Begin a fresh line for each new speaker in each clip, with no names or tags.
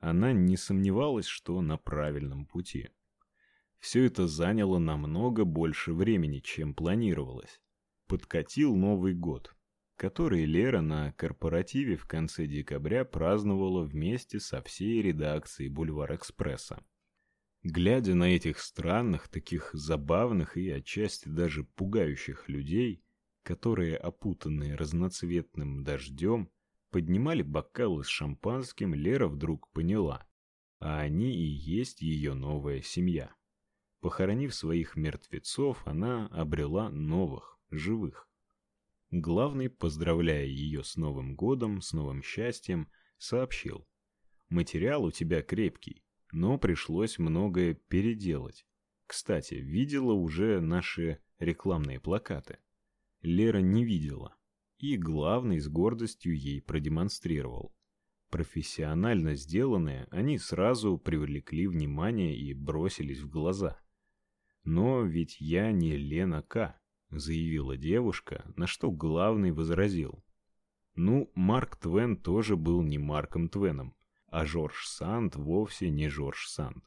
она не сомневалась, что на правильном пути. Все это заняло намного больше времени, чем планировалось. Подкатил Новый год, который Лера на корпоративе в конце декабря праздновала вместе со всей редакцией Бульвар Экспресса. Глядя на этих странных, таких забавных и отчасти даже пугающих людей, которые, опутанные разноцветным дождем, поднимали бокалы с шампанским, Лера вдруг поняла, а они и есть ее новая семья. Похоронив своих мертвецов, она обрела новых, живых. Главный, поздравляя ее с Новым годом, с новым счастьем, сообщил: "Материал у тебя крепкий, но пришлось многое переделать. Кстати, видела уже наши рекламные плакаты. Лера не видела, и главный с гордостью ей продемонстрировал. Профессионально сделанные, они сразу привлекли внимание и бросились в глаза. Но ведь я не Лена К, заявила девушка, на что главный возразил: "Ну, Марк Твен тоже был не Марком Твеном а Жорж Санд вовсе не Жорж Санд.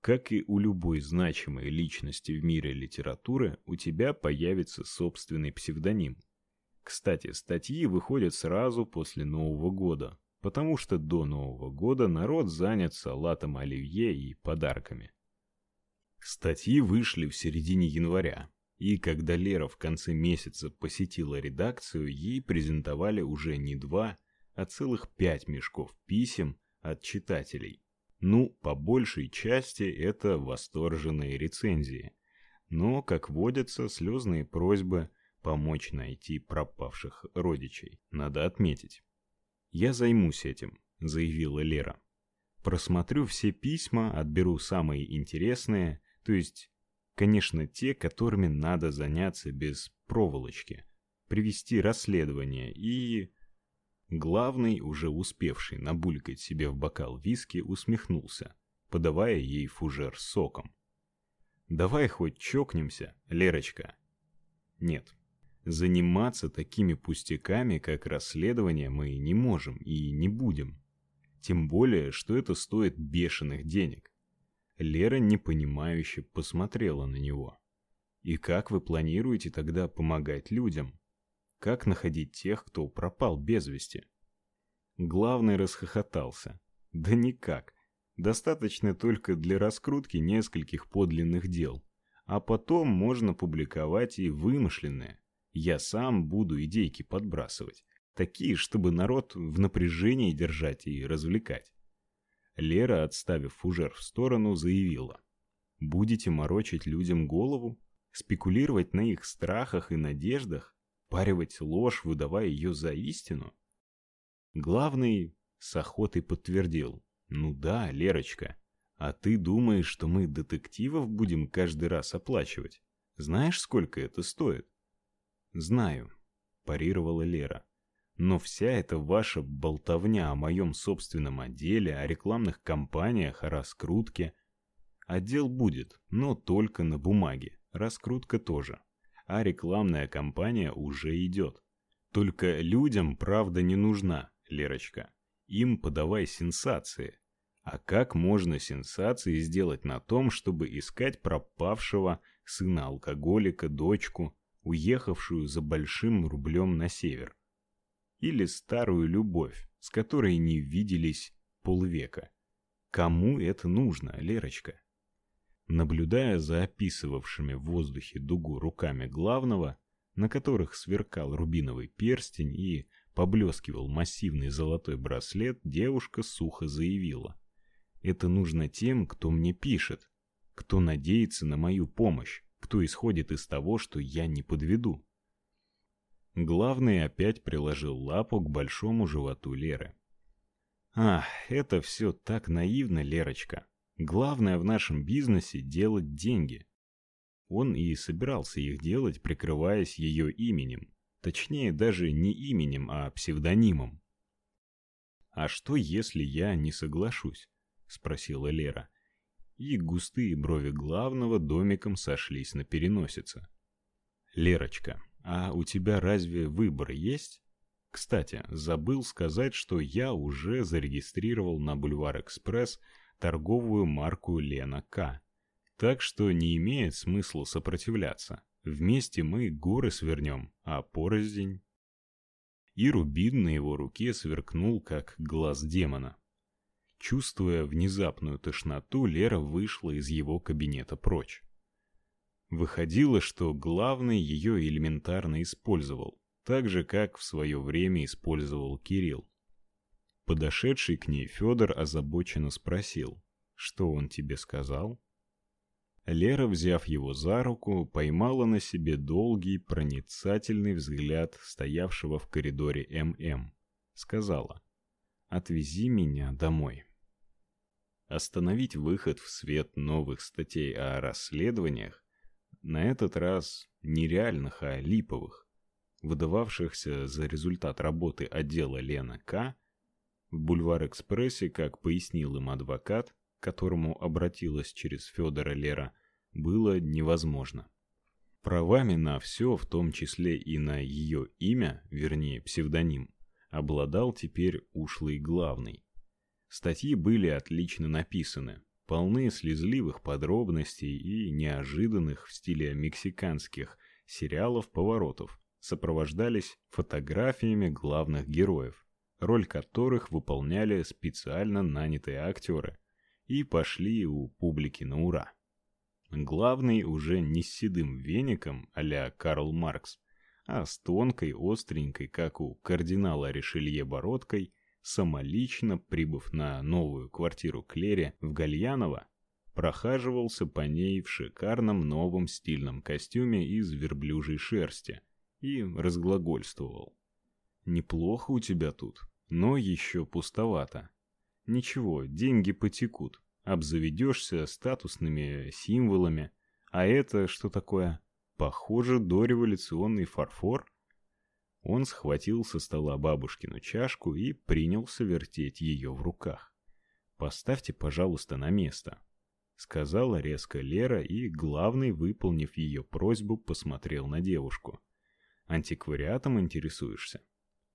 Как и у любой значимой личности в мире литературы, у тебя появится собственный псевдоним. Кстати, статьи выходят сразу после Нового года, потому что до Нового года народ занят салатом оливье и подарками. Статьи вышли в середине января, и когда Лера в конце месяца посетила редакцию, ей презентовали уже не два, а целых пять мешков писем от читателей. Ну, по большей части это восторженные рецензии, но, как водится, слезные просьбы помочь найти пропавших родичей. Надо отметить. Я займусь этим, заявила Лера. Просмотрю все письма, отберу самые интересные, то есть, конечно, те, которыми надо заняться без проволочки, привести расследование и Главный, уже успевший набулькать себе в бокал виски, усмехнулся, подавая ей фужер с соком. Давай хоть чокнемся, Лерочка. Нет. Заниматься такими пустяками, как расследование, мы не можем и не будем. Тем более, что это стоит бешеных денег. Лера непонимающе посмотрела на него. И как вы планируете тогда помогать людям? Как находить тех, кто пропал без вести? Главный расхохотался. Да никак. Достаточно только для раскрутки нескольких подлинных дел. А потом можно публиковать и вымышленные. Я сам буду идейки подбрасывать. Такие, чтобы народ в напряжении держать и развлекать. Лера, отставив фужер в сторону, заявила. Будете морочить людям голову? Спекулировать на их страхах и надеждах? Паривать ложь, выдавая ее за истину? Главный с охотой подтвердил. Ну да, Лерочка. А ты думаешь, что мы детективов будем каждый раз оплачивать? Знаешь, сколько это стоит? Знаю, парировала Лера. Но вся эта ваша болтовня о моем собственном отделе, о рекламных кампаниях, о раскрутке. Отдел будет, но только на бумаге. Раскрутка тоже а рекламная кампания уже идет. Только людям правда не нужна, Лерочка. Им подавай сенсации. А как можно сенсации сделать на том, чтобы искать пропавшего сына алкоголика, дочку, уехавшую за большим рублем на север? Или старую любовь, с которой не виделись полвека? Кому это нужно, Лерочка? Наблюдая за описывавшими в воздухе дугу руками главного, на которых сверкал рубиновый перстень и поблескивал массивный золотой браслет, девушка сухо заявила: "Это нужно тем, кто мне пишет, кто надеется на мою помощь, кто исходит из того, что я не подведу". Главный опять приложил лапу к большому животу Леры. "Ах, это все так наивно, Лерочка. Главное в нашем бизнесе делать деньги. Он и собирался их делать, прикрываясь ее именем, точнее даже не именем, а псевдонимом. А что, если я не соглашусь? спросила Лера. И густые брови главного домиком сошлись на переносице. Лерочка, а у тебя разве выбор есть? Кстати, забыл сказать, что я уже зарегистрировал на Бульвар Экспресс торговую марку Лена К. Так что не имеет смысла сопротивляться. Вместе мы горы свернем, а порознь... И рубин на его руке сверкнул, как глаз демона. Чувствуя внезапную тошноту, Лера вышла из его кабинета прочь. Выходило, что главный ее элементарно использовал, так же, как в свое время использовал Кирилл. Подошедший к ней Федор озабоченно спросил, что он тебе сказал? Лера, взяв его за руку, поймала на себе долгий, проницательный взгляд стоявшего в коридоре ММ. Сказала, «Отвези меня домой». Остановить выход в свет новых статей о расследованиях, на этот раз нереальных, а липовых, выдававшихся за результат работы отдела Лена К., в Бульвар-экспрессе, как пояснил им адвокат, к которому обратилась через Федора Лера, было невозможно. Правами на все, в том числе и на ее имя, вернее, псевдоним, обладал теперь ушлый главный. Статьи были отлично написаны, полны слезливых подробностей и неожиданных в стиле мексиканских сериалов поворотов, сопровождались фотографиями главных героев, роль которых выполняли специально нанятые актеры, и пошли у публики на ура. Главный уже не с седым веником а Карл Маркс, а с тонкой, остренькой, как у кардинала Ришелье бородкой, самолично прибыв на новую квартиру Клере в Гальяново, прохаживался по ней в шикарном новом стильном костюме из верблюжьей шерсти и разглагольствовал. «Неплохо у тебя тут, но еще пустовато. Ничего, деньги потекут, обзаведешься статусными символами. А это что такое? Похоже, дореволюционный фарфор?» Он схватил со стола бабушкину чашку и принялся вертеть ее в руках. «Поставьте, пожалуйста, на место», — сказала резко Лера, и главный, выполнив ее просьбу, посмотрел на девушку. «Антиквариатом интересуешься?»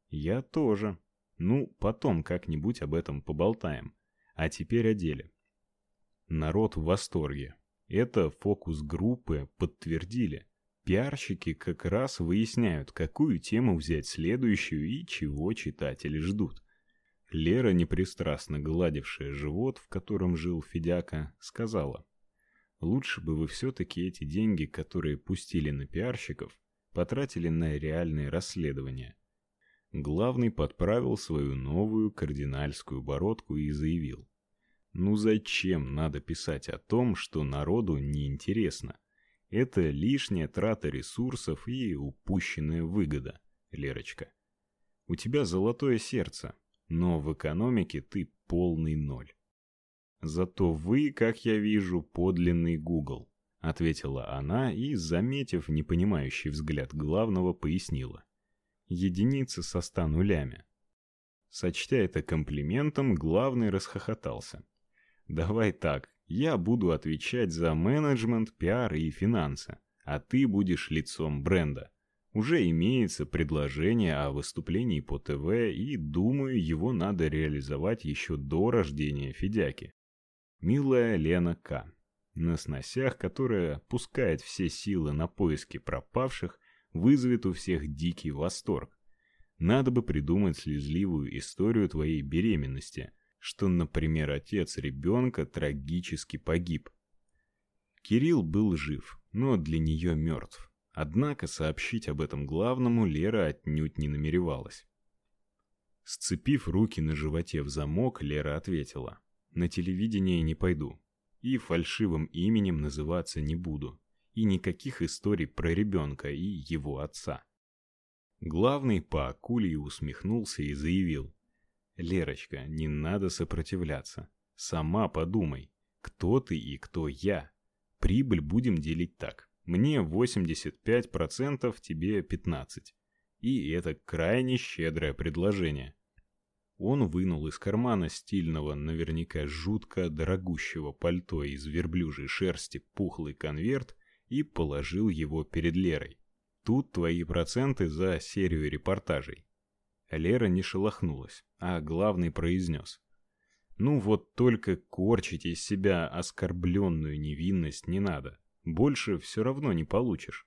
«Я тоже. Ну, потом как-нибудь об этом поболтаем. А теперь о деле». Народ в восторге. Это фокус группы подтвердили. Пиарщики как раз выясняют, какую тему взять следующую и чего читатели ждут. Лера, непристрастно гладившая живот, в котором жил Федяка, сказала: "Лучше бы вы все таки эти деньги, которые пустили на пиарщиков, потратили на реальные расследования". Главный подправил свою новую кардинальскую бородку и заявил: "Ну зачем надо писать о том, что народу не интересно? Это лишняя трата ресурсов и упущенная выгода, Лерочка. У тебя золотое сердце, но в экономике ты полный ноль. Зато вы, как я вижу, подлинный Google, ответила она и, заметив непонимающий взгляд главного, пояснила: единицы со ста нулями. Сочтя это комплиментом, главный расхохотался. Давай так, я буду отвечать за менеджмент, пиар и финансы, а ты будешь лицом бренда. Уже имеется предложение о выступлении по ТВ, и думаю, его надо реализовать еще до рождения Федяки. Милая Лена К. На сносях, которая пускает все силы на поиски пропавших, вызовет у всех дикий восторг. Надо бы придумать слезливую историю твоей беременности – что, например, отец ребенка трагически погиб. Кирилл был жив, но для нее мертв. Однако сообщить об этом главному Лера отнюдь не намеревалась. Сцепив руки на животе в замок, Лера ответила: "На телевидение не пойду и фальшивым именем называться не буду, и никаких историй про ребенка и его отца". Главный по акулии усмехнулся и заявил: Лерочка, не надо сопротивляться. Сама подумай, кто ты и кто я. Прибыль будем делить так. Мне 85%, тебе 15. И это крайне щедрое предложение. Он вынул из кармана стильного, наверняка жутко дорогущего пальто из верблюжьей шерсти пухлый конверт и положил его перед Лерой. Тут твои проценты за серию репортажей. Лера не шелохнулась, а главный произнес. Ну вот только корчить из себя оскорбленную невинность не надо. Больше все равно не получишь.